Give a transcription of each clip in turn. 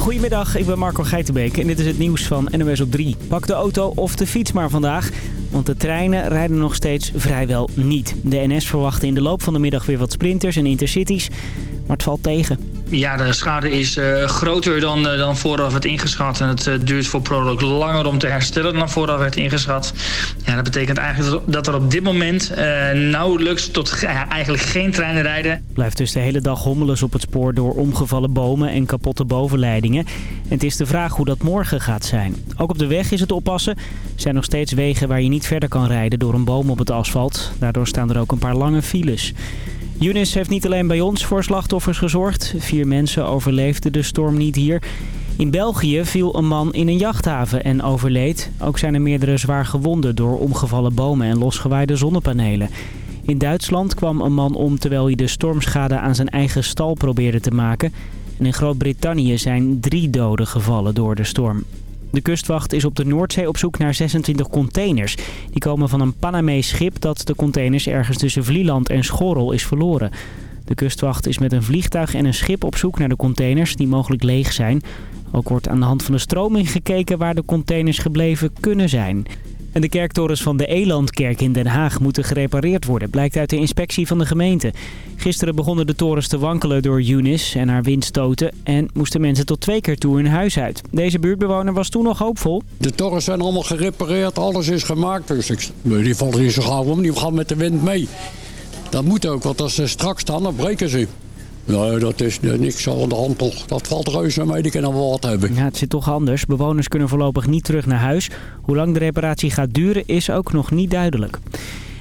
Goedemiddag, ik ben Marco Geitenbeek en dit is het nieuws van NOS op 3. Pak de auto of de fiets maar vandaag, want de treinen rijden nog steeds vrijwel niet. De NS verwacht in de loop van de middag weer wat sprinters en intercities, maar het valt tegen. Ja, de schade is uh, groter dan, uh, dan vooraf werd ingeschat. En het uh, duurt voor ProRock langer om te herstellen dan vooraf werd ingeschat. Ja, dat betekent eigenlijk dat er op dit moment nauwelijks tot eigenlijk geen treinen rijden. Blijft dus de hele dag hommeles op het spoor door omgevallen bomen en kapotte bovenleidingen. En het is de vraag hoe dat morgen gaat zijn. Ook op de weg is het oppassen. Er zijn nog steeds wegen waar je niet verder kan rijden door een boom op het asfalt. Daardoor staan er ook een paar lange files. Yunis heeft niet alleen bij ons voor slachtoffers gezorgd. Vier mensen overleefden de storm niet hier. In België viel een man in een jachthaven en overleed. Ook zijn er meerdere zwaar gewonden door omgevallen bomen en losgewaaide zonnepanelen. In Duitsland kwam een man om terwijl hij de stormschade aan zijn eigen stal probeerde te maken. En in Groot-Brittannië zijn drie doden gevallen door de storm. De kustwacht is op de Noordzee op zoek naar 26 containers. Die komen van een Panamees schip dat de containers ergens tussen Vlieland en Schorrel is verloren. De kustwacht is met een vliegtuig en een schip op zoek naar de containers die mogelijk leeg zijn. Ook wordt aan de hand van de stroming gekeken waar de containers gebleven kunnen zijn. En de kerktorens van de Elandkerk in Den Haag moeten gerepareerd worden, blijkt uit de inspectie van de gemeente. Gisteren begonnen de torens te wankelen door Eunice en haar windstoten en moesten mensen tot twee keer toe hun huis uit. Deze buurtbewoner was toen nog hoopvol. De torens zijn allemaal gerepareerd, alles is gemaakt, dus ik, die vallen niet zo gauw om, die gaan met de wind mee. Dat moet ook, want als ze straks staan, dan breken ze. Nee, dat is niks aan de hand toch. Dat valt reuze mee, die kunnen wel wat hebben. Ja, het zit toch anders. Bewoners kunnen voorlopig niet terug naar huis. Hoe lang de reparatie gaat duren is ook nog niet duidelijk.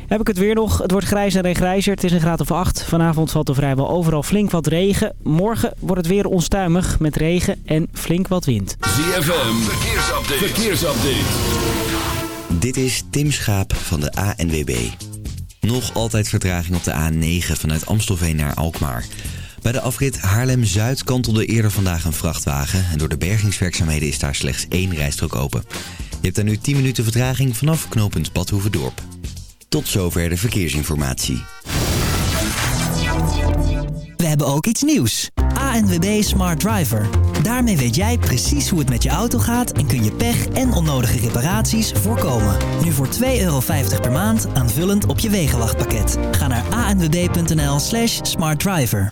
Heb ik het weer nog. Het wordt grijzer en grijzer. Het is een graad of 8. Vanavond valt er vrijwel overal flink wat regen. Morgen wordt het weer onstuimig met regen en flink wat wind. ZFM, verkeersupdate. verkeersupdate. Dit is Tim Schaap van de ANWB. Nog altijd vertraging op de A9 vanuit Amstelveen naar Alkmaar. Bij de afrit Haarlem-Zuid kantelde eerder vandaag een vrachtwagen... en door de bergingswerkzaamheden is daar slechts één rijstrook open. Je hebt daar nu 10 minuten vertraging vanaf knooppunt Badhoevedorp. Tot zover de verkeersinformatie. We hebben ook iets nieuws. ANWB Smart Driver. Daarmee weet jij precies hoe het met je auto gaat... en kun je pech en onnodige reparaties voorkomen. Nu voor 2,50 euro per maand aanvullend op je wegenwachtpakket. Ga naar anwb.nl slash smartdriver.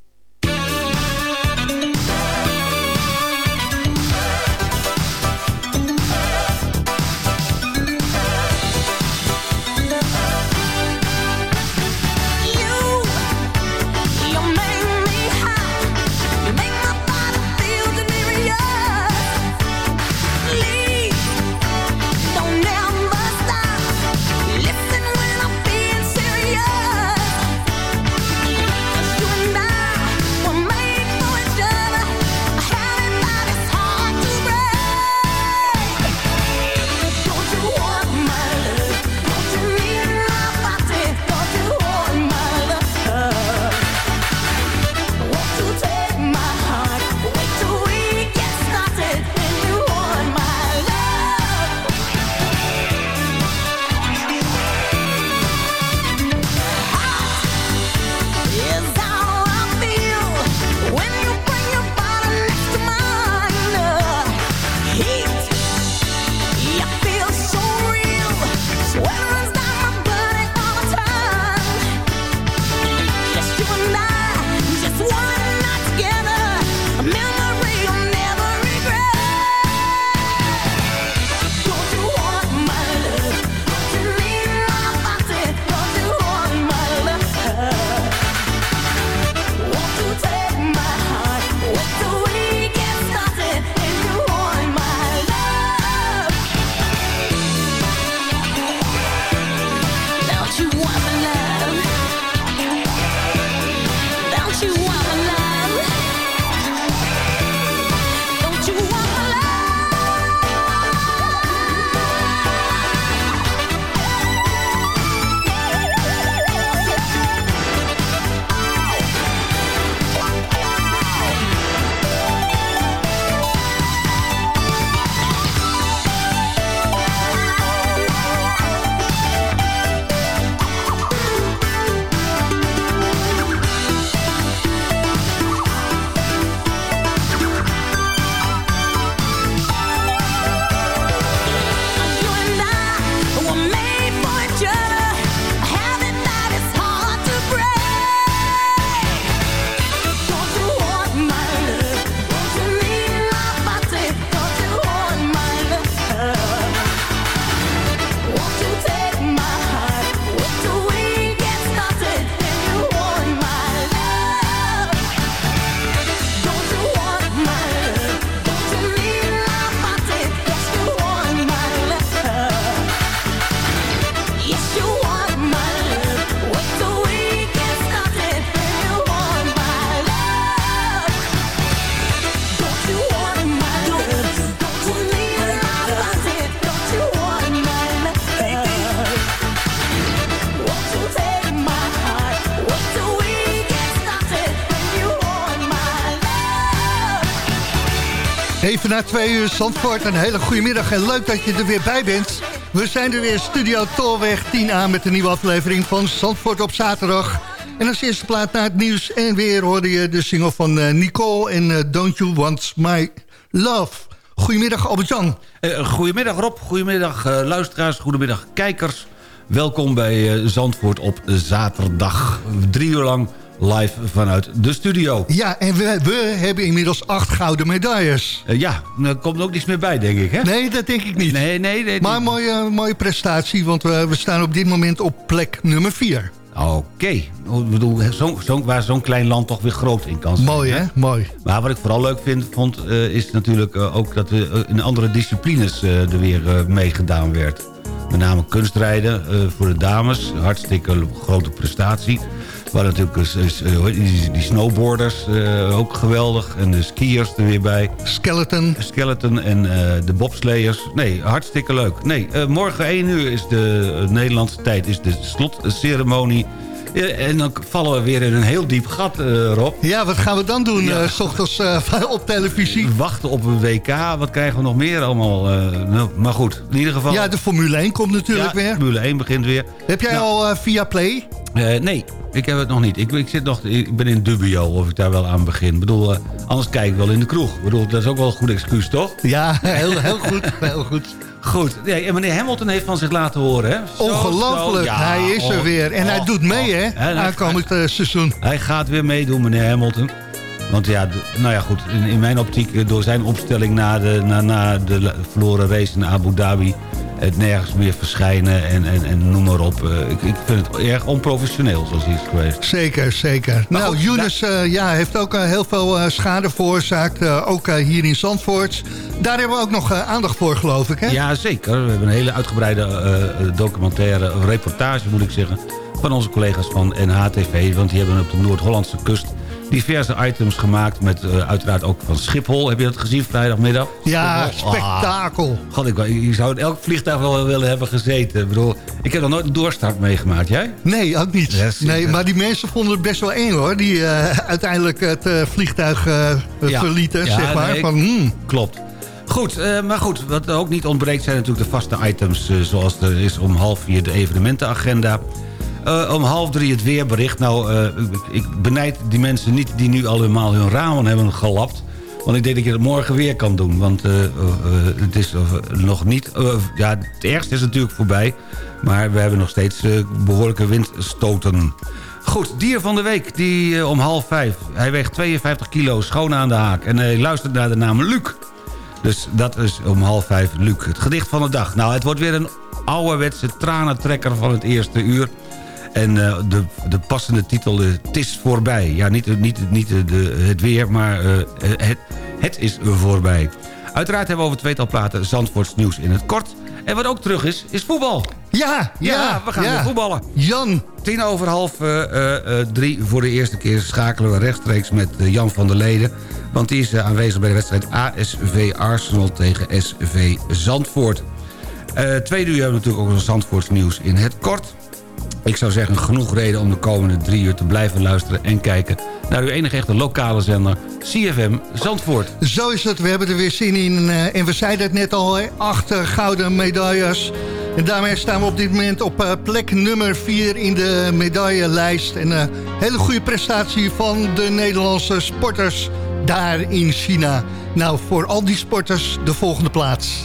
Na twee uur Zandvoort, een hele goede middag en leuk dat je er weer bij bent. We zijn er weer, Studio Tolweg 10A met een nieuwe aflevering van Zandvoort op zaterdag. En als eerste plaat naar het nieuws en weer hoorde je de single van uh, Nicole en uh, Don't You Want My Love. Goedemiddag Albert-Jan. Uh, goedemiddag Rob, goedemiddag luisteraars, goedemiddag kijkers. Welkom bij Zandvoort op zaterdag. Drie uur lang live vanuit de studio. Ja, en we, we hebben inmiddels acht gouden medailles. Uh, ja, er komt ook niets meer bij, denk ik, hè? Nee, dat denk ik niet. Nee, nee, nee. Maar een mooie, mooie prestatie, want we, we staan op dit moment op plek nummer vier. Oké, okay. zo, zo, waar zo'n klein land toch weer groot in kan zijn. Mooi, hè? Mooi. Maar wat ik vooral leuk vind, vond, uh, is natuurlijk uh, ook dat we in andere disciplines er weer meegedaan werd. Met name kunstrijden voor de dames. Hartstikke grote prestatie. Waar natuurlijk die, die snowboarders uh, ook geweldig. En de skiers er weer bij. Skeleton. Skeleton en uh, de bobsleiers. Nee, hartstikke leuk. Nee, uh, morgen 1 uur is de Nederlandse tijd is de slotceremonie. En dan vallen we weer in een heel diep gat, uh, Rob. Ja, wat gaan we dan doen, ja. uh, s ochtends uh, op televisie? Wachten op een WK. Wat krijgen we nog meer allemaal? nou, maar goed, in ieder geval... Ja, de Formule 1 komt natuurlijk ja, weer. Formule 1 begint weer. Heb jij nou, al via Play? Nee, ik heb het nog niet. Ik, ik, zit nog, ik ben in dubio of ik daar wel aan begin. Ik bedoel, anders kijk ik wel in de kroeg. Ik bedoel, dat is ook wel een goed excuus, toch? Ja, heel, heel goed. Heel goed. Goed, nee, en meneer Hamilton heeft van zich laten horen. Hè? Ongelooflijk, ja, hij is er oh, weer. En oh, hij doet mee, oh, hè, aankomend hij, seizoen. Hij gaat weer meedoen, meneer Hamilton. Want ja, nou ja, goed, in, in mijn optiek, door zijn opstelling na de, na, na de verloren race in Abu Dhabi het nergens meer verschijnen en, en, en noem maar op. Uh, ik, ik, vind het erg onprofessioneel zoals hij is geweest. Zeker, zeker. Maar nou, Younes uh, ja, heeft ook uh, heel veel schade veroorzaakt, ook hier in Zandvoort. Daar hebben we ook nog aandacht voor, geloof ik, hè? Ja, zeker. We hebben een hele uitgebreide documentaire, reportage moet ik zeggen... van onze collega's van NHTV, want die hebben op de Noord-Hollandse kust diverse items gemaakt met uh, uiteraard ook van Schiphol. Heb je dat gezien vrijdagmiddag? Ja, Schiphol? spektakel. Ah, God, ik, je zou in elk vliegtuig wel willen hebben gezeten. Ik bedoel, ik heb nog nooit een doorstart meegemaakt. Jij? Nee, ook niet. Yes, nee, maar die mensen vonden het best wel eng hoor. Die uh, uiteindelijk het uh, vliegtuig ja. verlieten, ja, zeg maar. Nee, van, hmm. Klopt. Goed, uh, maar goed, wat ook niet ontbreekt zijn natuurlijk de vaste items... Uh, zoals er is om half vier de evenementenagenda... Uh, om half drie het weerbericht. Nou, uh, ik benijd die mensen niet die nu allemaal hun ramen hebben gelapt. Want ik denk dat je het morgen weer kan doen. Want uh, het is nog niet... ja, het ergste is natuurlijk voorbij. Maar we hebben nog steeds behoorlijke windstoten. Goed, dier van de week. Die om half vijf. Hij weegt 52 kilo, schoon aan de haak. En hij luistert naar de naam Luc. Dus dat is om half vijf Luc. Het gedicht van de dag. Nou, het wordt weer een ouderwetse tranentrekker van het eerste uur. En uh, de, de passende titel, uh, Het is voorbij. Ja, niet, niet, niet de, het weer, maar uh, het, het is voorbij. Uiteraard hebben we over tweetal platen Zandvoorts nieuws in het kort. En wat ook terug is, is voetbal. Ja, ja, ja we gaan ja. weer voetballen. Jan. Tien over half drie voor de eerste keer schakelen we rechtstreeks met Jan van der Leden. Want die is aanwezig bij de wedstrijd ASV Arsenal tegen SV Zandvoort. tweede uur hebben we natuurlijk ook nog Zandvoorts nieuws in het kort. Ik zou zeggen, genoeg reden om de komende drie uur te blijven luisteren... en kijken naar uw enige echte lokale zender, CFM Zandvoort. Zo is het, we hebben er weer zin in. Uh, en we zeiden het net al, acht uh, gouden medailles. En daarmee staan we op dit moment op uh, plek nummer vier in de medaillelijst. En een hele goede prestatie van de Nederlandse sporters daar in China. Nou, voor al die sporters de volgende plaats.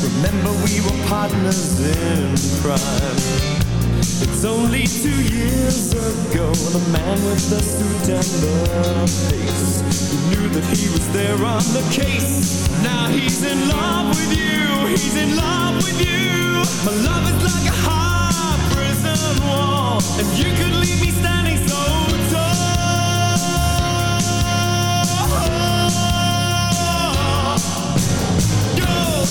Remember we were partners in crime. It's only two years ago The man with the suit and the face. Who knew that he was there on the case. Now he's in love with you He's in love with you. My love is like a high prison wall And you could leave me standing so tall. Gold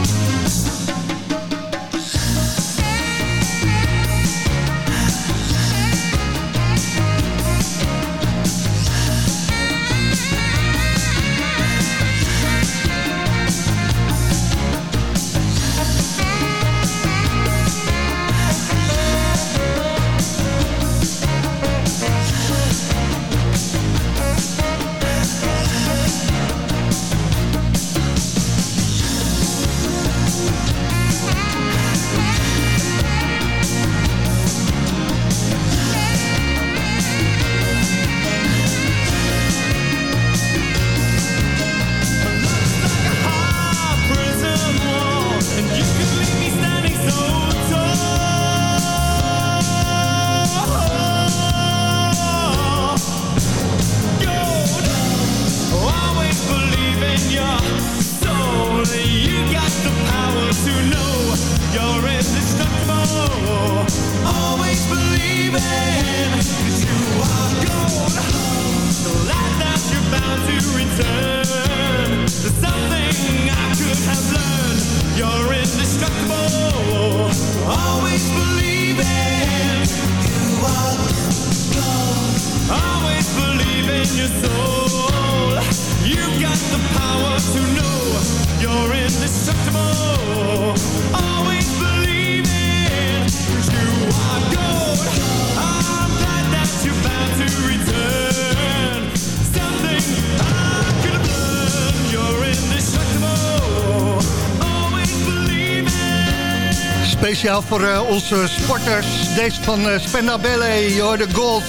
Speciaal voor eh, onze sporters. Deze van uh, Spendabelle, je hoorde gold.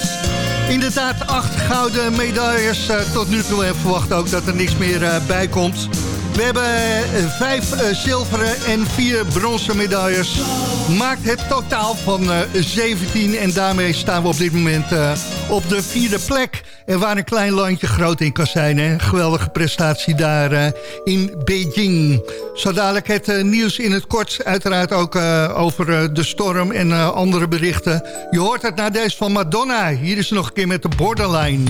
Inderdaad, acht gouden medailles eh, tot nu toe. En verwacht ook dat er niks meer eh, bij komt. We hebben eh, vijf eh, zilveren en vier bronzen medailles. Maakt het totaal van eh, 17. En daarmee staan we op dit moment eh, op de vierde plek. En waar een klein landje groot in kan zijn. Hè? Geweldige prestatie daar eh, in Beijing. Zo dadelijk het eh, nieuws in het kort. Uiteraard ook eh, over de storm en andere berichten. Je hoort het na deze van Madonna. Hier is ze nog een keer met de Borderline.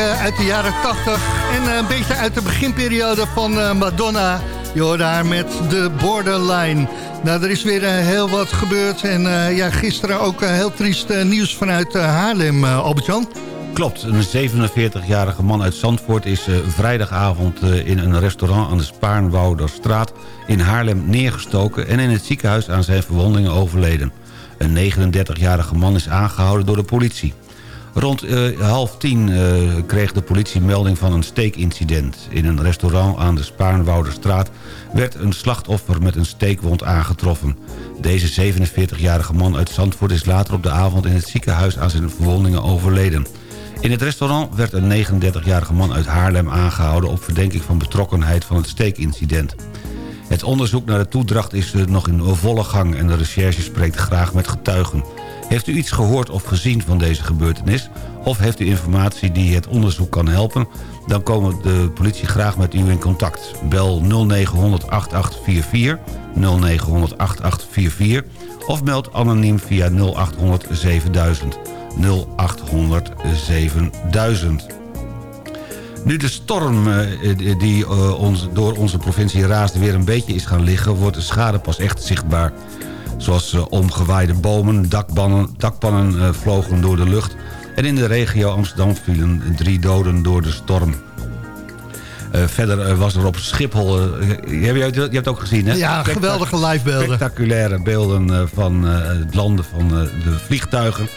Uit de jaren 80 en een beetje uit de beginperiode van Madonna. Je haar met de Borderline. Nou, er is weer heel wat gebeurd en ja, gisteren ook heel triest nieuws vanuit Haarlem, Albert-Jan. Klopt, een 47-jarige man uit Zandvoort is vrijdagavond in een restaurant aan de Spaarnwouderstraat in Haarlem neergestoken en in het ziekenhuis aan zijn verwondingen overleden. Een 39-jarige man is aangehouden door de politie. Rond uh, half tien uh, kreeg de politie melding van een steekincident. In een restaurant aan de Spaarnwouderstraat werd een slachtoffer met een steekwond aangetroffen. Deze 47-jarige man uit Zandvoort is later op de avond in het ziekenhuis aan zijn verwondingen overleden. In het restaurant werd een 39-jarige man uit Haarlem aangehouden... op verdenking van betrokkenheid van het steekincident. Het onderzoek naar de toedracht is eh, nog in volle gang... en de recherche spreekt graag met getuigen. Heeft u iets gehoord of gezien van deze gebeurtenis? Of heeft u informatie die het onderzoek kan helpen? Dan komen de politie graag met u in contact. Bel 0900 8844 0900 8844 of meld anoniem via 0800 7000 0800 7000. Nu de storm eh, die eh, ons, door onze provincie raasde weer een beetje is gaan liggen... wordt de schade pas echt zichtbaar. Zoals uh, omgewaaide bomen, dakpannen, dakpannen vlogen door de lucht... en in de regio Amsterdam vielen drie doden door de storm. verder was er op Schiphol... je, hebt, je hebt ook gezien, hè? Ja, geweldige livebeelden. Spectaculaire beelden van het landen van de vliegtuigen.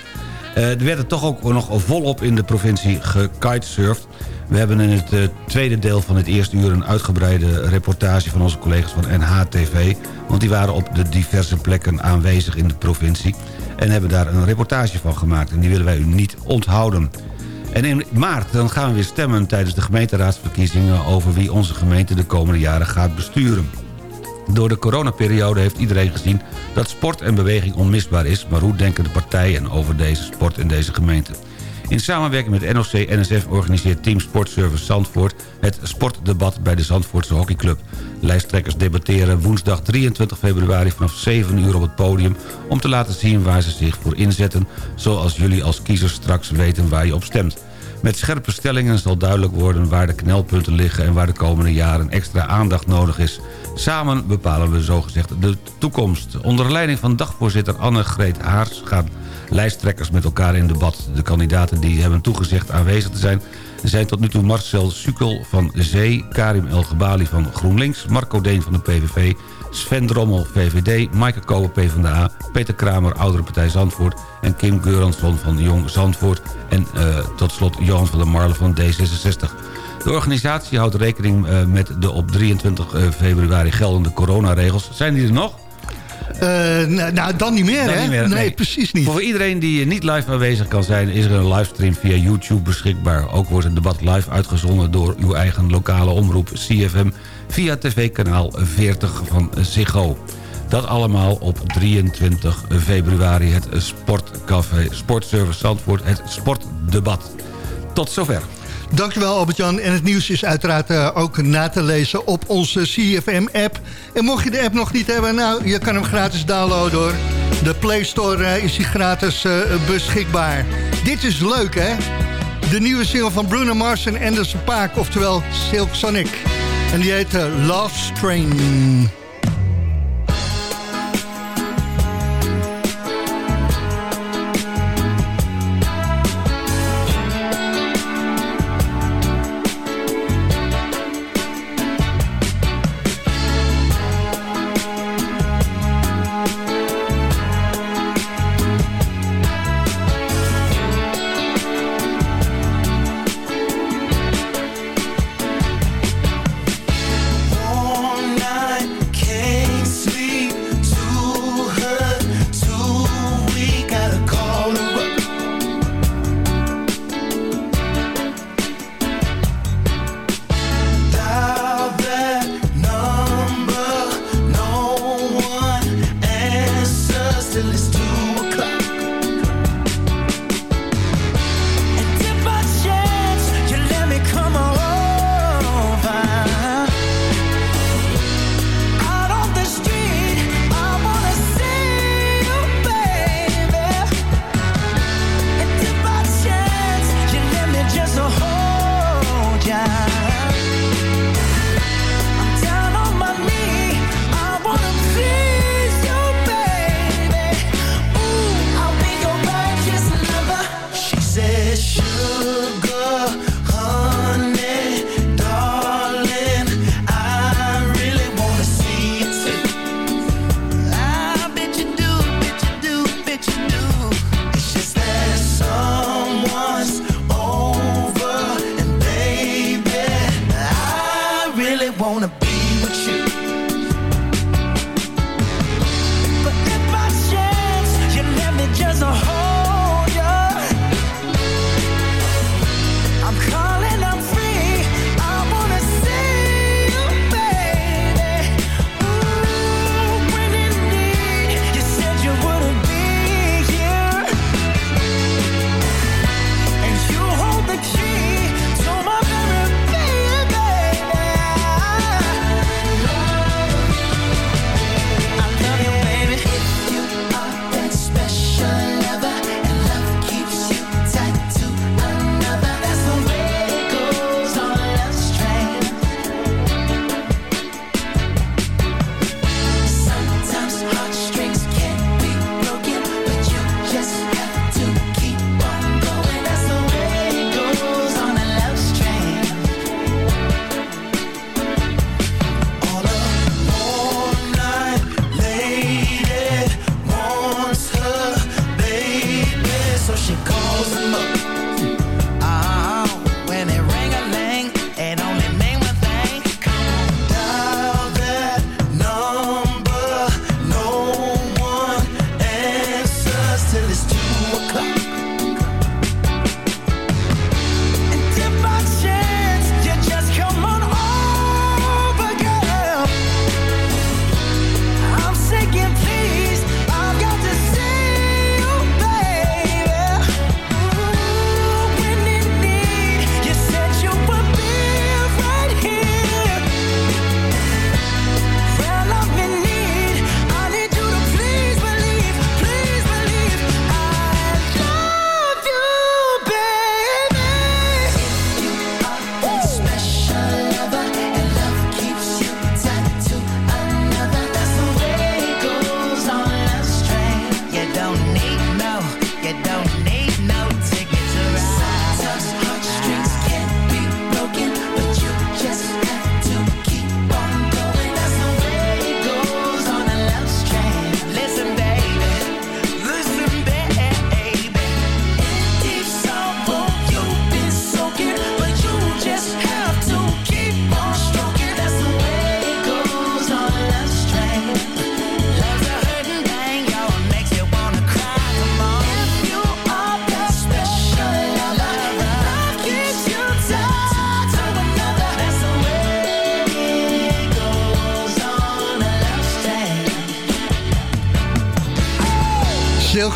er werd er toch ook nog volop in de provincie gekitesurfd. We hebben in het uh, tweede deel van het eerste uur... een uitgebreide reportage van onze collega's van NHTV. Want die waren op de diverse plekken aanwezig in de provincie... en hebben daar een reportage van gemaakt. En die willen wij u niet onthouden. En in maart dan gaan we weer stemmen tijdens de gemeenteraadsverkiezingen... over wie onze gemeente de komende jaren gaat besturen. Door de coronaperiode heeft iedereen gezien dat sport en beweging onmisbaar is... maar hoe denken de partijen over deze sport in deze gemeente? In samenwerking met NOC-NSF organiseert Team Sportservice Zandvoort... het sportdebat bij de Zandvoortse hockeyclub. Lijsttrekkers debatteren woensdag 23 februari vanaf 7 uur op het podium... om te laten zien waar ze zich voor inzetten... zoals jullie als kiezers straks weten waar je op stemt. Met scherpe stellingen zal duidelijk worden waar de knelpunten liggen... en waar de komende jaren extra aandacht nodig is. Samen bepalen we zogezegd de toekomst. Onder leiding van dagvoorzitter Anne-Greet Haars gaan lijsttrekkers met elkaar in debat. De kandidaten die hebben toegezegd aanwezig te zijn... zijn tot nu toe Marcel Sukel van Zee... Karim El Gebali van GroenLinks... Marco Deen van de PVV... Sven Drommel, VVD, Maaike Koper, PvdA... Peter Kramer, Oudere Partij Zandvoort... en Kim Geuransson van Jong Zandvoort... en uh, tot slot Johan van der Marle van D66. De organisatie houdt rekening uh, met de op 23 uh, februari geldende coronaregels. Zijn die er nog? Uh, nou, dan niet meer, dan hè? Niet meer, nee, nee, precies niet. Voor iedereen die niet live aanwezig kan zijn... is er een livestream via YouTube beschikbaar. Ook wordt het debat live uitgezonden door uw eigen lokale omroep CFM... via tv-kanaal 40 van Ziggo. Dat allemaal op 23 februari. Het Sportcafé Sportservice Zandvoort. Het Sportdebat. Tot zover. Dankjewel Albert-Jan. En het nieuws is uiteraard uh, ook na te lezen op onze CFM-app. En mocht je de app nog niet hebben, nou, je kan hem gratis downloaden. De Play Store uh, is die gratis uh, beschikbaar. Dit is leuk hè? De nieuwe single van Bruno Mars en Anderson Paak, oftewel Silk Sonic. En die heet Love Strain.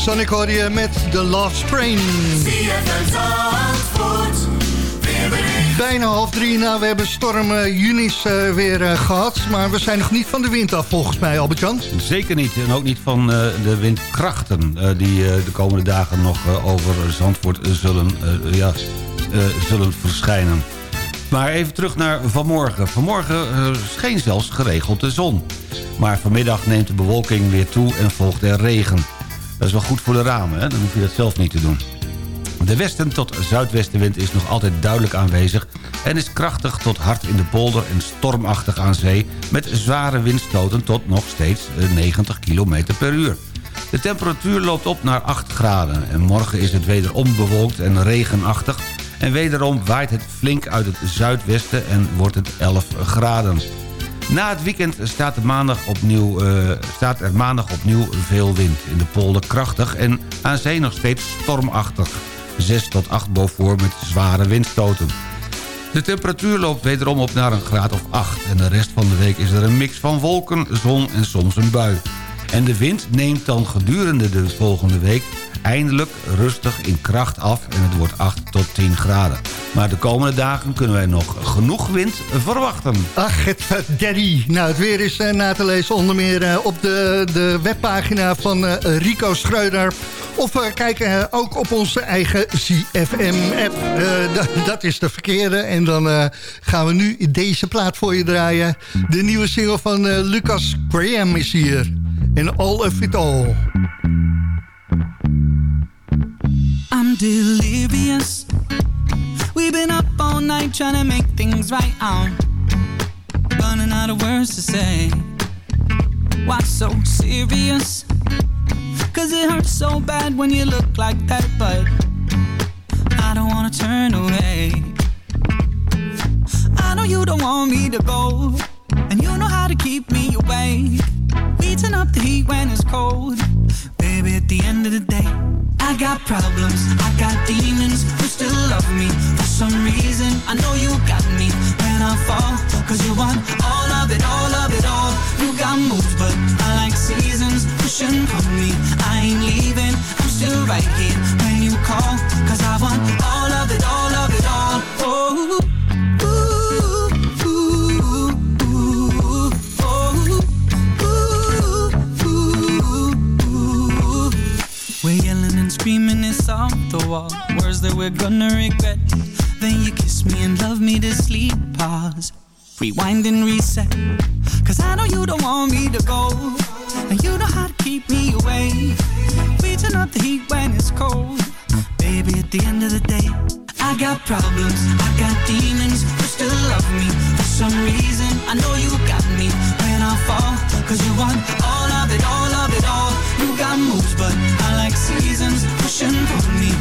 Silk hoor je met The Love Sprain. Bijna half drie. Nou, we hebben storm Junis uh, weer uh, gehad. Maar we zijn nog niet van de wind af, volgens mij, Albert-Jan. Zeker niet. En ook niet van de windkrachten... die de komende dagen nog over Zandvoort zullen, ja, zullen verschijnen. Maar even terug naar vanmorgen. Vanmorgen scheen zelfs geregeld de zon. Maar vanmiddag neemt de bewolking weer toe en volgt er regen. Dat is wel goed voor de ramen, hè? dan hoef je dat zelf niet te doen. De westen tot zuidwestenwind is nog altijd duidelijk aanwezig... en is krachtig tot hard in de polder en stormachtig aan zee... met zware windstoten tot nog steeds 90 eh, km per uur. De temperatuur loopt op naar 8 graden... en morgen is het wederom bewolkt en regenachtig... en wederom waait het flink uit het zuidwesten en wordt het 11 graden. Na het weekend staat, maandag opnieuw, uh, staat er maandag opnieuw veel wind. In de polder krachtig en aan zee nog steeds stormachtig. 6 tot 8 boven met zware windstoten. De temperatuur loopt wederom op naar een graad of 8. En de rest van de week is er een mix van wolken, zon en soms een bui. En de wind neemt dan gedurende de volgende week eindelijk rustig in kracht af en het wordt 8 tot 10 graden. Maar de komende dagen kunnen wij nog genoeg wind verwachten. Ach, het daddy. Nou, het weer is uh, na te lezen onder meer uh, op de, de webpagina van uh, Rico Schreuder. Of kijken ook op onze eigen CFM-app. dat is de verkeerde. En dan gaan we nu deze plaat voor je draaien. De nieuwe single van Lucas Graham is hier. En All of It All. Delirious. We've been up all night trying to make things right. Oh. I'm running out of words to say. Why so serious? Cause it hurts so bad when you look like that, but I don't wanna turn away. I know you don't want me to go, and you know how to keep me awake. Heating up the heat when it's cold. Baby, at the end of the day, I got problems, I got demons who still love me. For some reason, I know you got me when I fall. Cause you want all of it, all of it all. You got moves, but I like seasons pushing for me. I ain't leaving, I'm still right here when you call. Cause I want all of it, all of it it's off the wall. Words that we're gonna regret. Then you kiss me and love me to sleep. Pause, rewind and reset. Cause I know you don't want me to go. And you know how to keep me away. Reaching up the heat when it's cold. Baby, at the end of the day I got problems, I got demons who still love me. For some reason, I know you got me. When I fall Cause you want all of it, all of it all. You got moves, but I seasons pushing for me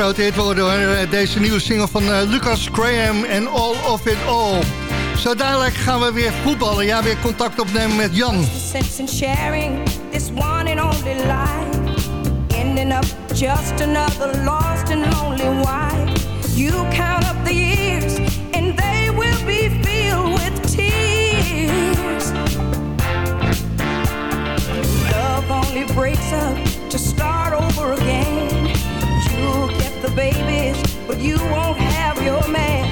grote hit worden hoor. Deze nieuwe single van uh, Lucas Graham en All of It All. Zo dadelijk gaan we weer voetballen. Ja, weer contact opnemen met Jan. Ending up just another lost and lonely wife. You count up the years and they will be filled with tears. Love only breaks up you won't have your man.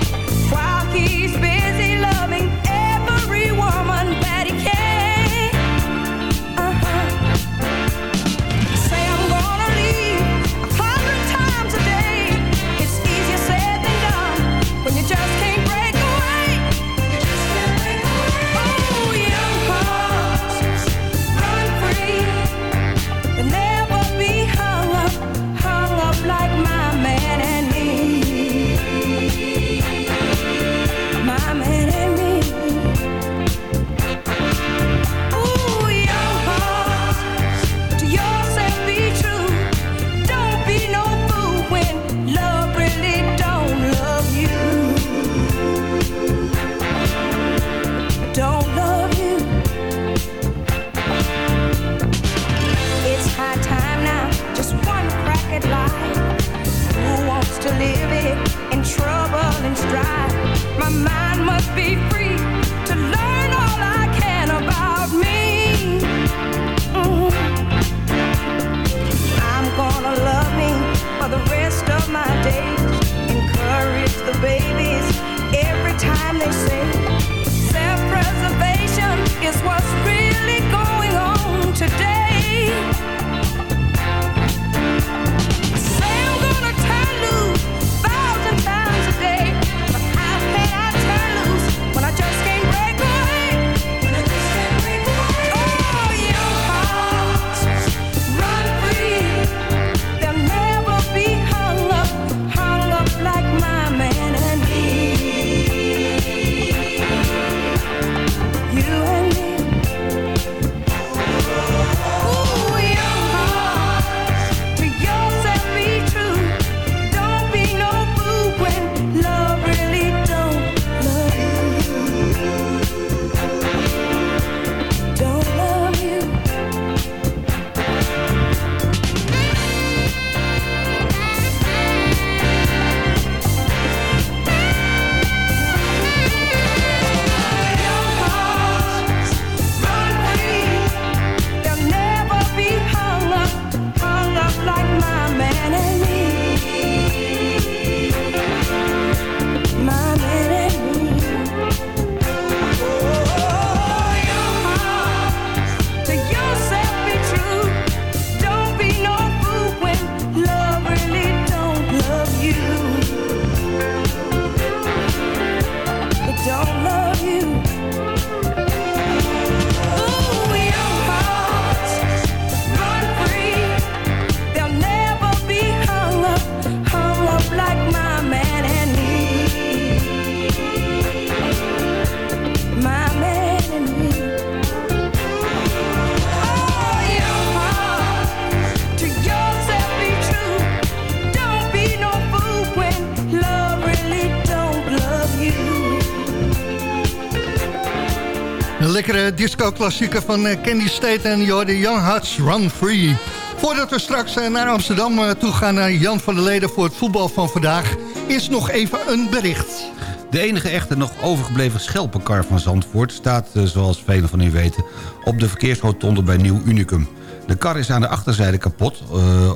Disco-klassieker van eh, Candy State en de Young Hearts Run Free. Voordat we straks eh, naar Amsterdam eh, toe gaan naar Jan van der Leden voor het voetbal van vandaag... is nog even een bericht. De enige echte nog overgebleven schelpenkar van Zandvoort... staat, eh, zoals velen van u weten, op de verkeersrotonde bij Nieuw Unicum. De kar is aan de achterzijde kapot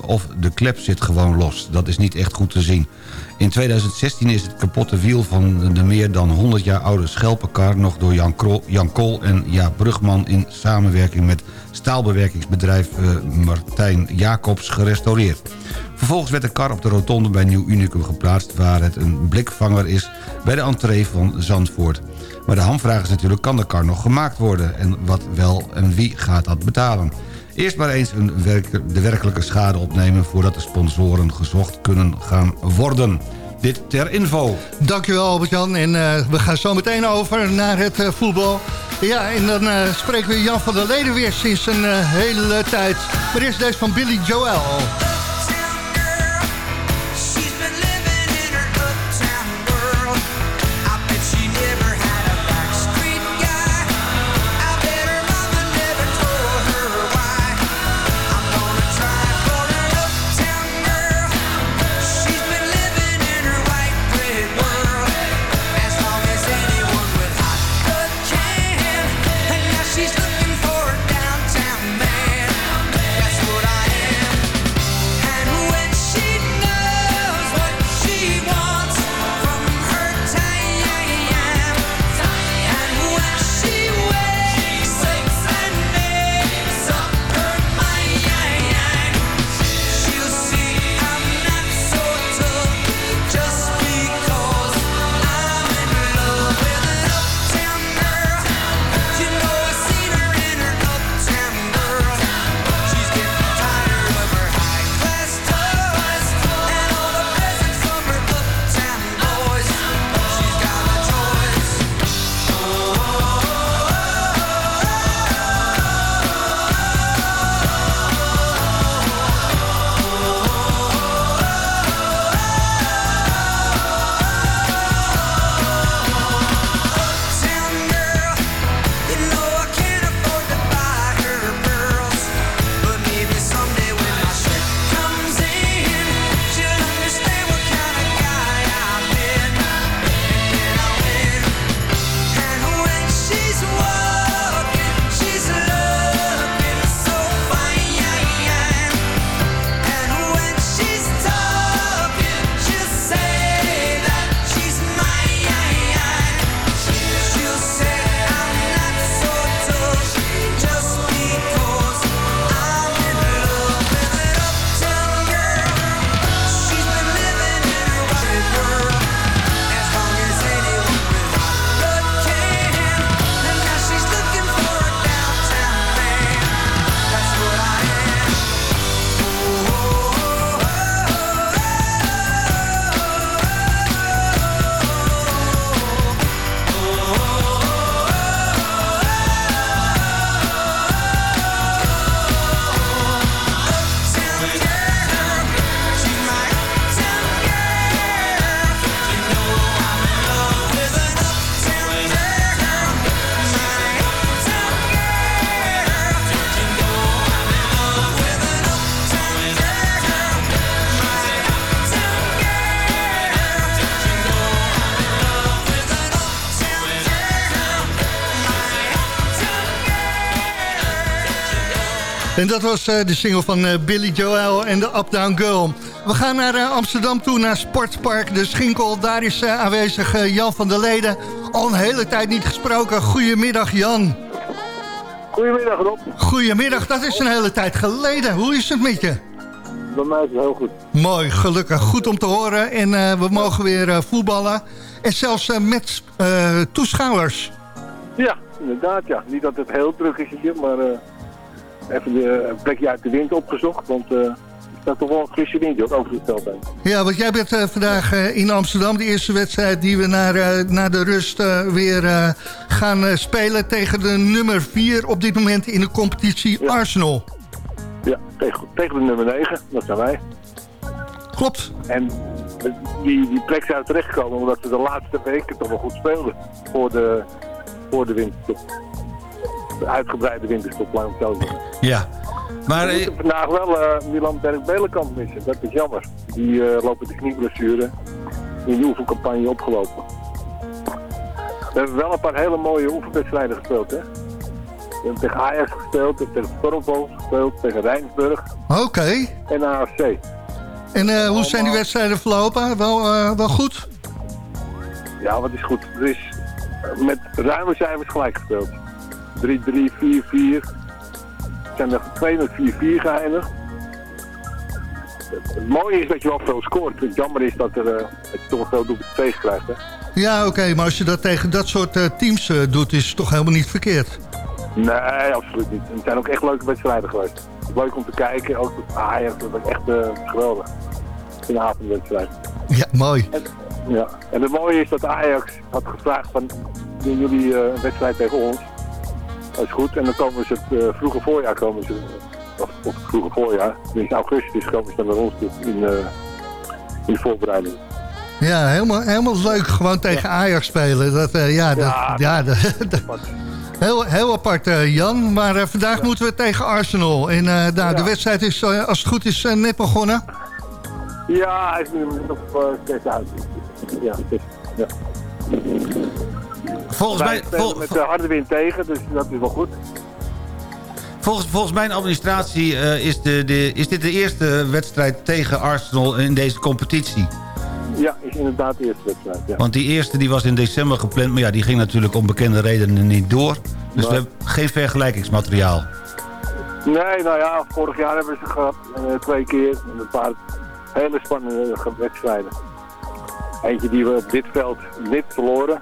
of de klep zit gewoon los. Dat is niet echt goed te zien. In 2016 is het kapotte wiel van de meer dan 100 jaar oude schelpenkar... nog door Jan, Krol, Jan Kool en Jaap Brugman in samenwerking met staalbewerkingsbedrijf uh, Martijn Jacobs gerestaureerd. Vervolgens werd de kar op de rotonde bij Nieuw Unicum geplaatst... waar het een blikvanger is bij de entree van Zandvoort. Maar de hamvraag is natuurlijk, kan de kar nog gemaakt worden? En wat wel en wie gaat dat betalen? Eerst maar eens de werkelijke schade opnemen... voordat de sponsoren gezocht kunnen gaan worden. Dit ter info. Dankjewel Albert-Jan. En uh, we gaan zo meteen over naar het uh, voetbal. Ja, en dan uh, spreken we Jan van der Leden weer sinds een hele tijd. Maar eerst deze van Billy Joel. En dat was uh, de single van uh, Billy Joel en de Uptown Girl. We gaan naar uh, Amsterdam toe, naar Sportpark De Schinkel. Daar is aanwezig Jan van der Leden. Al een hele tijd niet gesproken. Goedemiddag Jan. Goedemiddag Rob. Goedemiddag, dat is een hele tijd geleden. Hoe is het met je? Bij mij is het heel goed. Mooi, gelukkig. Goed om te horen. En we mogen weer voetballen. En zelfs met toeschouwers. Ja, inderdaad ja. Niet dat het heel druk is hier, maar even de, een plekje uit de wind opgezocht. Want er staat toch wel een frisse wind ook overgesteld zijn. Ja, want jij bent uh, vandaag uh, in Amsterdam. De eerste wedstrijd die we naar, naar de rust weer gaan spelen tegen de nummer 4 op dit moment in de competitie ja. Arsenal. Ja, tegen, tegen de nummer 9. Dat zijn wij. Klopt. En die, die plek zijn terechtgekomen omdat ze de laatste weken toch wel goed speelden voor de, voor de winterstop. Uitgebreide winterstop, laat ik het zo zeggen. Ja. Maar, We eh, moeten vandaag wel eh, Milan Berg-Belenkamp missen. Dat is jammer. Die eh lopen de knieblessure in de oefencampagne opgelopen. We hebben wel een paar hele mooie oefenwedstrijden gespeeld, hè. We hebben tegen Ajax gespeeld, tegen Stormvogels gespeeld, tegen Rijnsburg Oké. en AFC. En hoe zijn die wedstrijden verlopen? Wel, wel goed? Ja, wat is goed. Er is met ruime cijfers gelijk gespeeld. 3-3, 4-4. Zijn er twee met 4-4 geëindigd. Het mooie is dat je wel veel scoort. Het jammer is dat, er, eh, dat je toch veel doelpunten tegen krijgt. Hè? Ja, oké. maar als je dat tegen dat soort eh, teams eh, doet, is het toch helemaal niet verkeerd? Nee, absoluut niet. En het zijn ook echt leuke wedstrijden geweest. Leuk om te kijken. Ook met Ajax, dat was echt geweldig. Een avondwedstrijd. Ja, mooi. En, ja. en het mooie is dat Ajax had gevraagd van doen jullie een wedstrijd tegen ons. Dat is goed. En dan komen ze het eh, vroege voorjaar komen ze. Of, of het vroege voorjaar. In augustus komen ze dan naar ons in, eh, in de voorbereiding. Ja, helemaal, helemaal leuk. Gewoon tegen Ajax spelen. Dat, eh, ja, dat, Ja, ja, dat- dat- heel, heel apart, Jan. Maar vandaag moeten we tegen Arsenal. En nou, de wedstrijd is, als het goed is, net begonnen. Ja, hij is nu nog steeds uit. Ja, ja. Volgens mij... vol- met de harde wind tegen, dus dat is wel goed. Volgens, volgens mijn administratie eh, is, de, de, is dit de eerste wedstrijd tegen Arsenal in deze competitie. Ja, is inderdaad de eerste wedstrijd. Ja. Want die eerste die was in december gepland, maar ja, die ging natuurlijk om bekende redenen niet door. Dus we hebben geen vergelijkingsmateriaal. Nee, nou ja, vorig jaar hebben ze gehad, eh, twee keer. En een paar hele spannende wedstrijden. Eentje die we op dit veld niet verloren.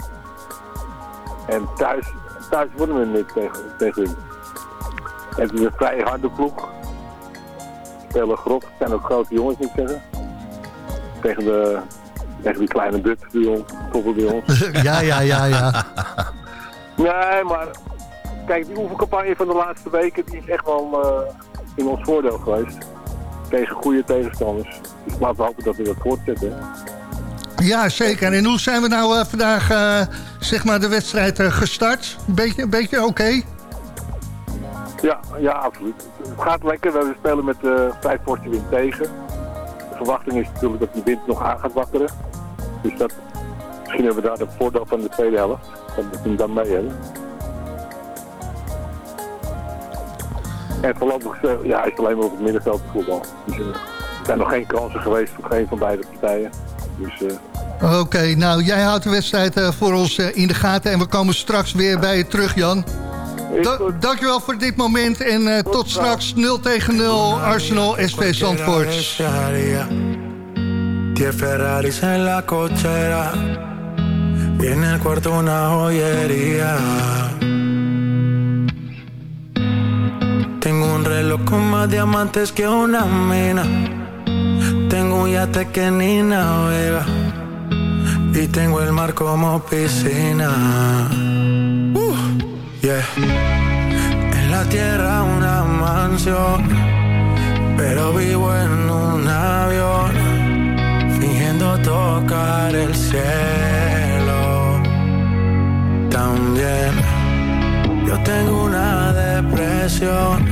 En thuis, thuis wonnen we niet tegen, tegen hun. Het is een vrij harde ploeg. Spelen grof, het zijn ook grote jongens, moet ik zeggen. Tegen, de, tegen die kleine Dut bij ons, toppel bij ons. ja, ja, ja, ja. Nee, maar kijk, die oefencampagne van de laatste weken die is echt wel eh, in ons voordeel geweest. Tegen goede tegenstanders. Dus laten we hopen dat we dat voortzetten. Ja, zeker. En hoe zijn we nou eh, vandaag eh, zeg maar de wedstrijd eh, gestart? Beetje, beetje oké? Ja, ja, absoluut. Het gaat lekker. We spelen met vijf portie wind tegen. De verwachting is natuurlijk dat die wind nog aan gaat wakkeren. Dus dat, misschien hebben we daar het voordeel van de tweede helft. Dat we hem dan mee hebben. En voorlopig ja, is het alleen maar op het middenveld voetbal. Dus, er zijn nog geen kansen geweest voor geen van beide partijen. Dus eh, Oké, nou jij houdt de wedstrijd eh, voor ons eh, in de gaten en we komen straks weer bij je terug, Jan. Da dankjewel voor dit moment en eh, tot straks 0 tegen 0 Arsenal SV Zandvoort. Diez Ferraris en la cochera y en el cuarto una joyería. Tengo un reloj con más diamantes que una mina. Tengo un yate que ni navega y tengo el mar como piscina. Uh. En la tierra una mansión, pero vivo en un avión fingiendo tocar el cielo. También yo tengo una depresión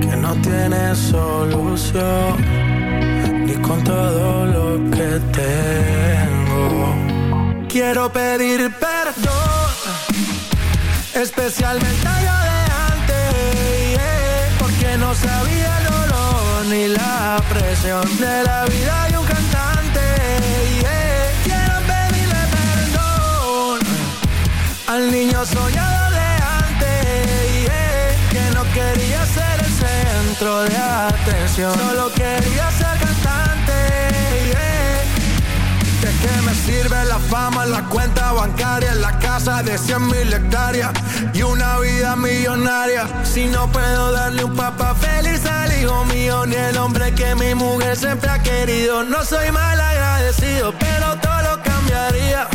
que no tiene solución, con todo lo que tengo. Quiero pedir perdón, especialmente a yo de antes, yeah, porque no sabía el dolor ni la presión de la vida de un cantante. yeah. Quiero pedirle perdón al niño soñador de antes, que no quería ser el centro de atención, solo quería ser qué me sirve la fama, la cuenta bancaria, la casa de 100 mil hectáreas y una vida millonaria? Si no puedo darle un papá feliz al hijo mío, ni el hombre que mi mujer siempre ha querido. No soy mal agradecido, pero todo lo cambiaría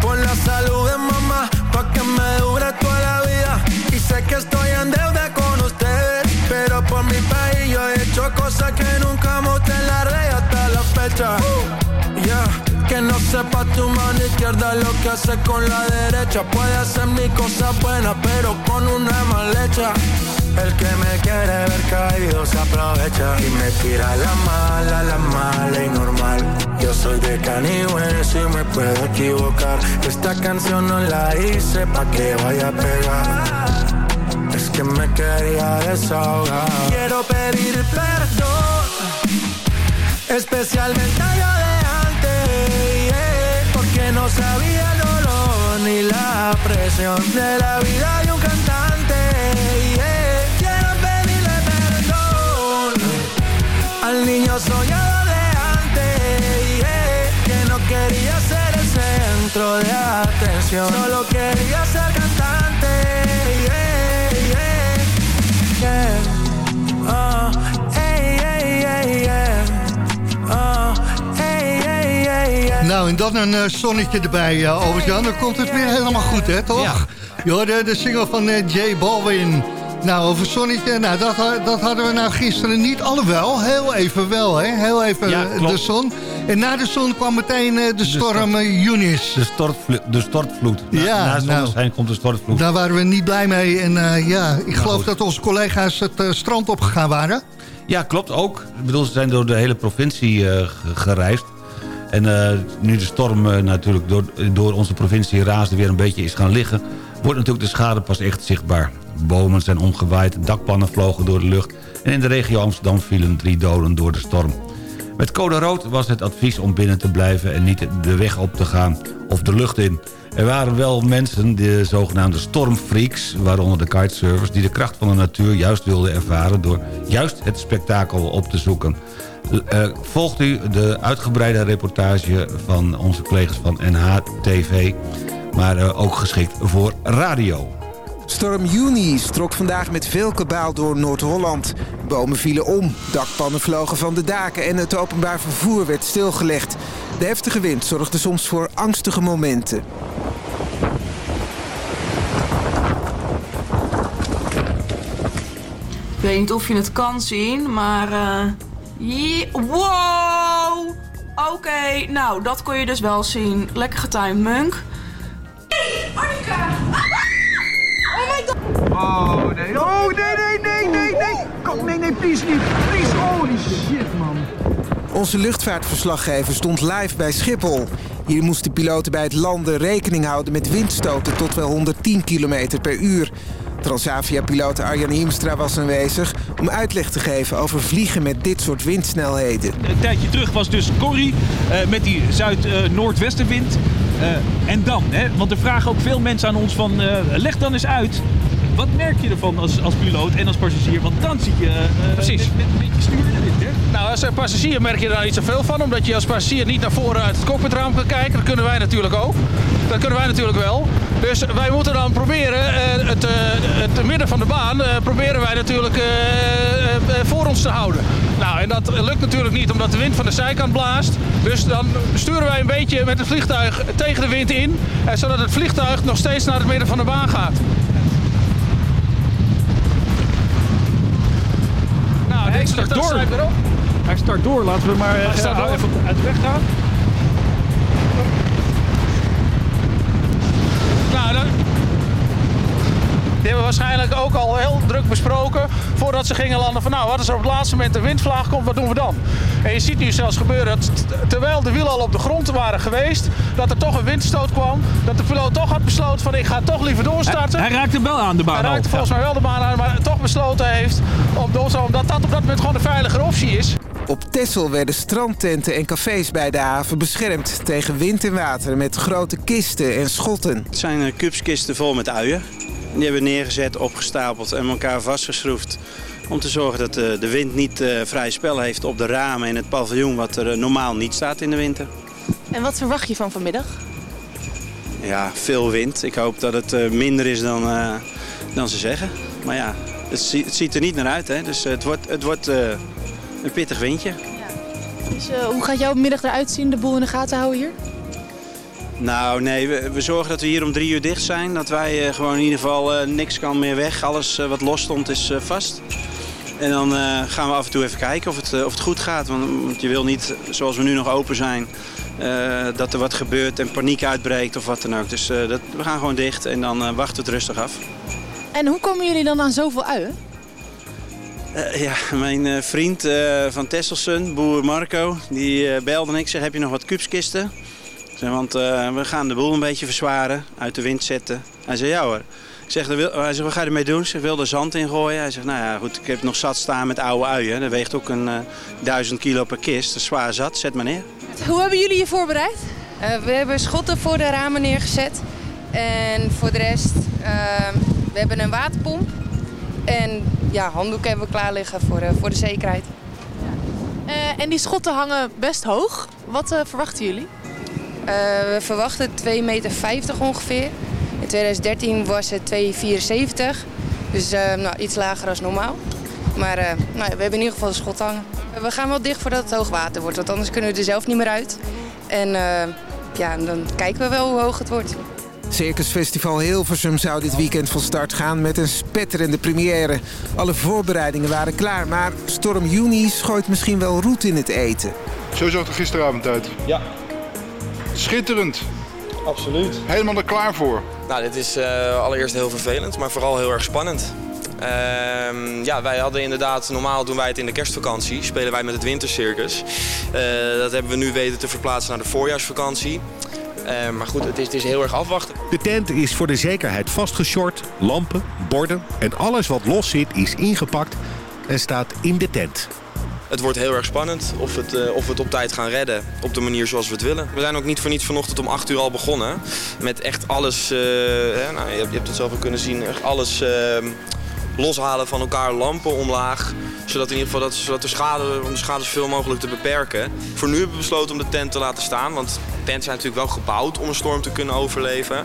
por la salud de mamá, pa' que me dure toda la vida. Y sé que estoy en deuda con ustedes, pero por mi país yo he hecho cosas que nunca mostré en la red hasta la fecha. No sepa tu mano izquierda lo que hace con la derecha. Puede hacer mi cosa buena, pero con una mal hecha. El que me quiere ver caído se aprovecha y me tira la mala, la mala y normal. Yo soy de Caniwes y me puedo equivocar. Esta canción no la hice pa' que vaya a pegar. Es que me quería desahogar. Quiero pedir perdón, especialmente a sabía el dolor ni la presión de la vida de un cantante. yeah. Quiero pedirle perdón al niño soñado de antes, yeah, que no quería ser el centro de atención, solo quería ser cantante. Nou, en dan een eh, zonnetje erbij, uh, Albert-Jan. Dan komt het weer helemaal goed, hè, toch? Ja. Je hoorde de single van eh, J Balvin. Nou, over zonnetje, nou, dat, dat hadden we nou gisteren niet. Alhoewel, heel even wel, hè. Heel even Ja, eh, de zon. En na de zon kwam meteen eh, de storm eh, Eunice. De, stortvloed, de stortvloed. Na, Ja, na nou. komt de stortvloed. Daar waren we niet blij mee. En eh, ja, ik geloof goed. dat onze collega's het eh, strand opgegaan waren. Ja, klopt ook. Ik bedoel, ze zijn door de hele provincie eh, ge- gereisd. En eh, nu de storm eh, natuurlijk door, door onze provincie raasde weer een beetje is gaan liggen... wordt natuurlijk de schade pas echt zichtbaar. Bomen zijn omgewaaid, dakpannen vlogen door de lucht... en in de regio Amsterdam vielen drie doden door de storm. Met code rood was het advies om binnen te blijven... en niet de weg op te gaan of de lucht in. Er waren wel mensen, de zogenaamde stormfreaks... waaronder de kitesurfers... die de kracht van de natuur juist wilden ervaren... door juist het spektakel op te zoeken. Eh, volgt u de uitgebreide reportage van onze collega's van NHTV... maar eh, ook geschikt voor radio. Storm Eunice trok vandaag met veel kabaal door Noord-Holland. Bomen vielen om, dakpannen vlogen van de daken en het openbaar vervoer werd stilgelegd. De heftige wind zorgde soms voor angstige momenten. Ik weet niet of je het kan zien, maar... eh, je- Wow! Oké, nou, dat kon je dus wel zien. Lekker getimed, Munk. Annika! Oh my god! Oh nee, oh nee, nee, nee, nee, nee. Kom, nee, nee, please niet. Please, holy shit, man. Onze luchtvaartverslaggever stond live bij Schiphol. Hier moesten piloten bij het landen rekening houden met windstoten tot wel 110 km per uur. Transavia-piloot Arjan Hiemstra was aanwezig om uitleg te geven over vliegen met dit soort windsnelheden. Een tijdje terug was dus Corrie eh, met die zuid-noordwestenwind. Eh, en dan, hè? want er vragen ook veel mensen aan ons van eh, leg dan eens uit. Wat merk je ervan als, als piloot en als passagier? Want dan zit je eh, Precies. Met, met een beetje stuur in de wind. Hè? Nou, als passagier merk je daar niet zoveel van, omdat je als passagier niet naar voren uit het cockpitraam kan kijken. Dat kunnen wij natuurlijk ook. Dat kunnen wij natuurlijk wel. Dus wij moeten dan proberen, eh, het, eh, het midden van de baan, proberen wij natuurlijk voor ons te houden. Nou, en dat lukt natuurlijk niet omdat de wind van de zijkant blaast. Dus dan sturen wij een beetje met het vliegtuig tegen de wind in, zodat het vliegtuig nog steeds naar het midden van de baan gaat. Hij start door. Hij start door. Laten we maar eh, even uit de weg gaan. Waarschijnlijk ook al heel druk besproken voordat ze gingen landen. Van nou, wat als er op het laatste moment een windvlaag komt, wat doen we dan? En je ziet nu zelfs gebeuren dat terwijl de wielen al op de grond waren geweest, dat er toch een windstoot kwam. Dat de piloot toch had besloten van ik ga toch liever doorstarten. Hij, hij raakte wel aan de baan Hij al. raakte volgens mij wel de baan aan, maar toch besloten heeft om door omdat dat op dat moment gewoon de veiligere optie is. Op Texel werden strandtenten en cafés bij de haven beschermd tegen wind en water met grote kisten en schotten. Het zijn eh, kupskisten vol met uien. Die hebben we neergezet, opgestapeld en elkaar vastgeschroefd. Om te zorgen dat de wind niet eh, vrij spel heeft op de ramen en het paviljoen... wat er eh, normaal niet staat in de winter. En wat verwacht je van vanmiddag? Ja, veel wind. Ik hoop dat het eh, minder is dan, dan ze zeggen. Maar ja, het, zie- het ziet er niet naar uit. Hè? Dus het wordt, het wordt een pittig windje. Dus, eh, hoe gaat jouw middag eruit zien? De boel in de gaten houden hier? Nou, nee, we, we zorgen dat we hier om drie uur dicht zijn. Dat wij eh, gewoon in ieder geval eh, niks kan meer weg. Alles eh, wat los stond is vast. En dan gaan we af en toe even kijken of het, of het goed gaat. Want, want je wil niet, zoals we nu nog open zijn, dat er wat gebeurt en paniek uitbreekt of wat dan ook. Dus dat, we gaan gewoon dicht en dan wachten we het rustig af. En hoe komen jullie dan aan zoveel uien? Ja, mijn vriend van Tesselsen, boer Marco, die belde en ik zeg, heb je nog wat kubskisten? Zeg, want eh, we gaan de boel een beetje verzwaren, uit de wind zetten. Hij zei, ja hoor. Ik zeg, "Dan wil, hij zegt, wat ga je ermee doen? Zeg, wil er zand in gooien? Hij zegt, nou ja, goed, ik heb nog zat staan met oude uien. Dat weegt ook een eh, duizend kilo per kist. Dat is zwaar zat, zet maar neer. Hoe hebben jullie je voorbereid? Eh, we hebben schotten voor de ramen neergezet. En voor de rest, ehm, we hebben een waterpomp. En ja, handdoeken hebben we klaar liggen voor, eh, voor de zekerheid. Eh, en die schotten hangen best hoog. Wat eh, verwachten jullie? Eh, we verwachten 2,50 meter ongeveer. In 2013 was het 2,74. Dus eh, nou, iets lager dan normaal. Maar eh, nou ja, we hebben in ieder geval de schot hangen. We gaan wel dicht voordat het hoog water wordt, want anders kunnen we er zelf niet meer uit. En eh, ja, dan kijken we wel hoe hoog het wordt. Circusfestival Hilversum zou dit weekend van start gaan met een spetterende première. Alle voorbereidingen waren klaar, maar storm Juni gooit misschien wel roet in het eten. Zo zag het er gisteravond uit. Ja. Schitterend. Absoluut. Helemaal er klaar voor. Nou, dit is eh, allereerst heel vervelend, maar vooral heel erg spannend. Ehm, ja, wij hadden inderdaad, normaal doen wij het in de kerstvakantie, spelen wij met het wintercircus. Eh, dat hebben we nu weten te verplaatsen naar de voorjaarsvakantie. Eh, maar goed, het is, het is heel erg afwachten. De tent is voor de zekerheid vastgeshort. Lampen, borden en alles wat los zit is ingepakt en staat in de tent. Het wordt heel erg spannend of, het, eh, of we het op tijd gaan redden. Op de manier zoals we het willen. We zijn ook niet voor niets vanochtend om 8 uur al begonnen. Met echt alles, eh, hè, nou, je, hebt, het zelf ook kunnen zien, echt alles eh, loshalen van elkaar. Lampen omlaag. Zodat, in ieder geval dat, zodat de schade, om de schade zoveel mogelijk te beperken. Voor nu hebben we besloten om de tent te laten staan. Want tenten zijn natuurlijk wel gebouwd om een storm te kunnen overleven.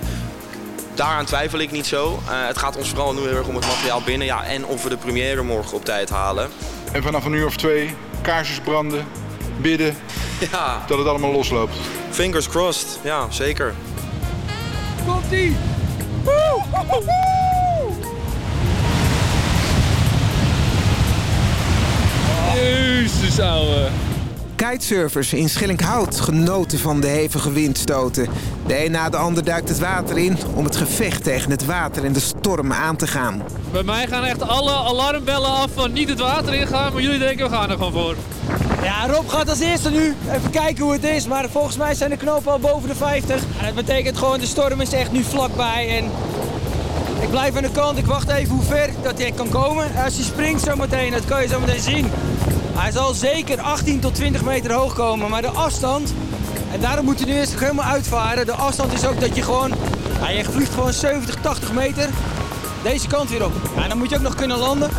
Daaraan twijfel ik niet zo. Eh, het gaat ons vooral nu heel erg om het materiaal binnen. Ja, en of we de première morgen op tijd halen. En vanaf een uur of twee kaarsjes branden, bidden, Ja. dat het allemaal losloopt. Fingers crossed, ja, zeker. Komt-ie! Jezus, ouwe. Kitesurfers in Schellinghout genoten van de hevige windstoten. De een na de ander duikt het water in om het gevecht tegen het water en de storm aan te gaan. Bij mij gaan echt alle alarmbellen af van niet het water ingaan, maar jullie denken we gaan er gewoon voor. Ja, Rob gaat als eerste nu. Even kijken hoe het is. Maar volgens mij zijn de knopen al boven de 50. En dat betekent gewoon, de storm is echt nu vlakbij. En ik blijf aan de kant. Ik wacht even hoe ver dat hij kan komen. Als hij springt zometeen, dat kan je zo meteen zien. Hij zal zeker 18 tot 20 meter hoog komen. Maar de afstand, en daarom moet hij nu eerst helemaal uitvaren. De afstand is ook dat je gewoon, ja, je vliegt gewoon 70, 80 meter deze kant weer op. Ja, dan moet je ook nog kunnen landen.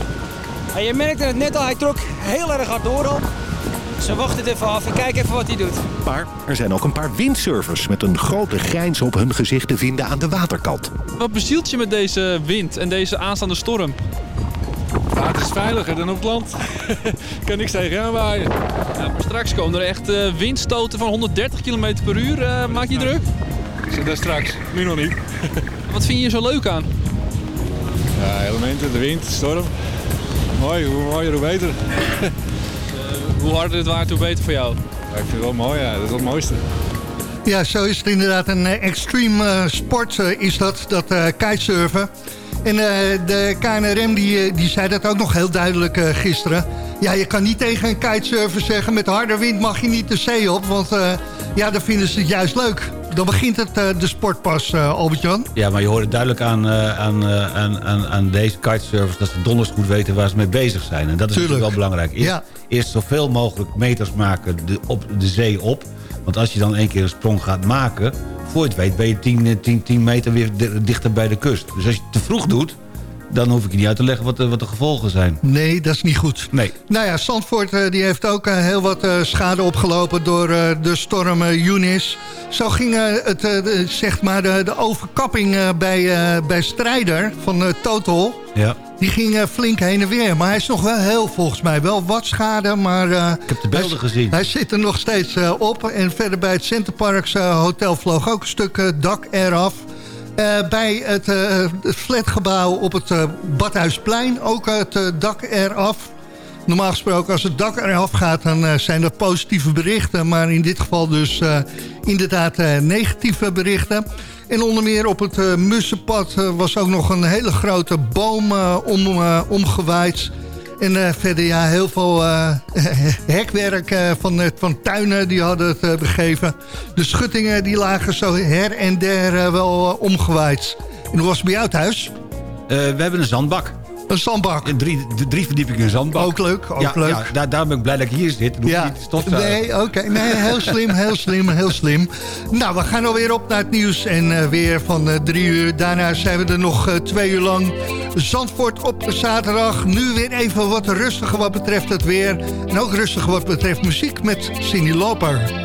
En je merkte het net al, hij trok heel erg hard door al. Ze wachten het even af en kijk even wat hij doet. Maar er zijn ook een paar windsurfers met een grote grijns op hun gezicht te vinden aan de waterkant. Wat bezielt je met deze wind en deze aanstaande storm? Het is veiliger dan op het land. Ik kan niks tegen aanwaaien. Ja, maar straks komen er echt eh, windstoten van 130 km per uur. Eh, maak je druk? Ik zeg dat straks, nu nog niet. Wat vind je hier zo leuk aan? Ja, elementen, de wind, de storm. Mooi, hoe mooier hoe beter. hoe harder het waait, hoe beter voor jou. Ja, ik vind het wel mooi, ja. dat is het mooiste. Ja, zo is het inderdaad. Een eh, extreme eh, sport eh, is dat, dat eh, kitesurfen. En eh, de KNRM die, eh, die zei dat ook nog heel duidelijk eh, gisteren. Ja, je kan niet tegen een kitesurfer zeggen... met harde wind mag je niet de zee op. Want ja, dan vinden ze het juist leuk. Dan begint het de sport pas, eh, Albert-Jan. Ja, maar je hoort het duidelijk aan, aan, aan, deze kitesurfers... dat ze donders goed weten waar ze mee bezig zijn. En dat is natuurlijk wel belangrijk. Eerst, Ja. eerst zoveel mogelijk meters maken de, op de zee op. Want als je dan één keer een sprong gaat maken... voor je het weet ben je 10, eh, 10, 10 meter weer di- dichter bij de kust. Dus als je het te vroeg doet... dan hoef ik je niet uit te leggen wat de, wat de gevolgen zijn. Nee, dat is niet goed. Nee. Nou ja, Zandvoort eh, die heeft ook eh, heel wat eh, schade opgelopen door de storm Eunice. Zo ging het, de- zeg maar de, de overkapping bij, bij Strijder van Total. Ja. Die ging flink heen en weer. Maar hij is nog wel heel, volgens mij, wel wat schade. Maar, Ik heb de beelden hij, gezien. Hij zit er nog steeds op. En verder bij het Centerparks Hotel vloog ook een stuk dak eraf. Eh, bij het, eh, het flatgebouw op het eh, Badhuisplein ook het dak eraf. Normaal gesproken als het dak eraf gaat, dan zijn dat positieve berichten. Maar in dit geval dus inderdaad negatieve berichten. En onder meer op het Mussenpad was ook nog een hele grote boom om, omgewaaid. En verder ja, heel veel hekwerk van, van tuinen die hadden het begeven. De schuttingen die lagen zo her en der wel omgewaaid. En hoe was het bij jou thuis? we hebben een zandbak. Een zandbak. Drie, drie verdiepingen zandbak. Ook leuk, ook ja, leuk. Ja, daar, daar ben ik blij dat ik hier zit. Ja. niet nee, oké. Nee, heel slim, heel slim, heel slim. Nou, we gaan alweer op naar het nieuws. En uh, weer van uh, drie uur. Daarna zijn we er nog uh, twee uur lang. Zandvoort op de zaterdag. Nu weer even wat rustiger wat betreft het weer. En ook rustiger wat betreft muziek met Cindy Loper.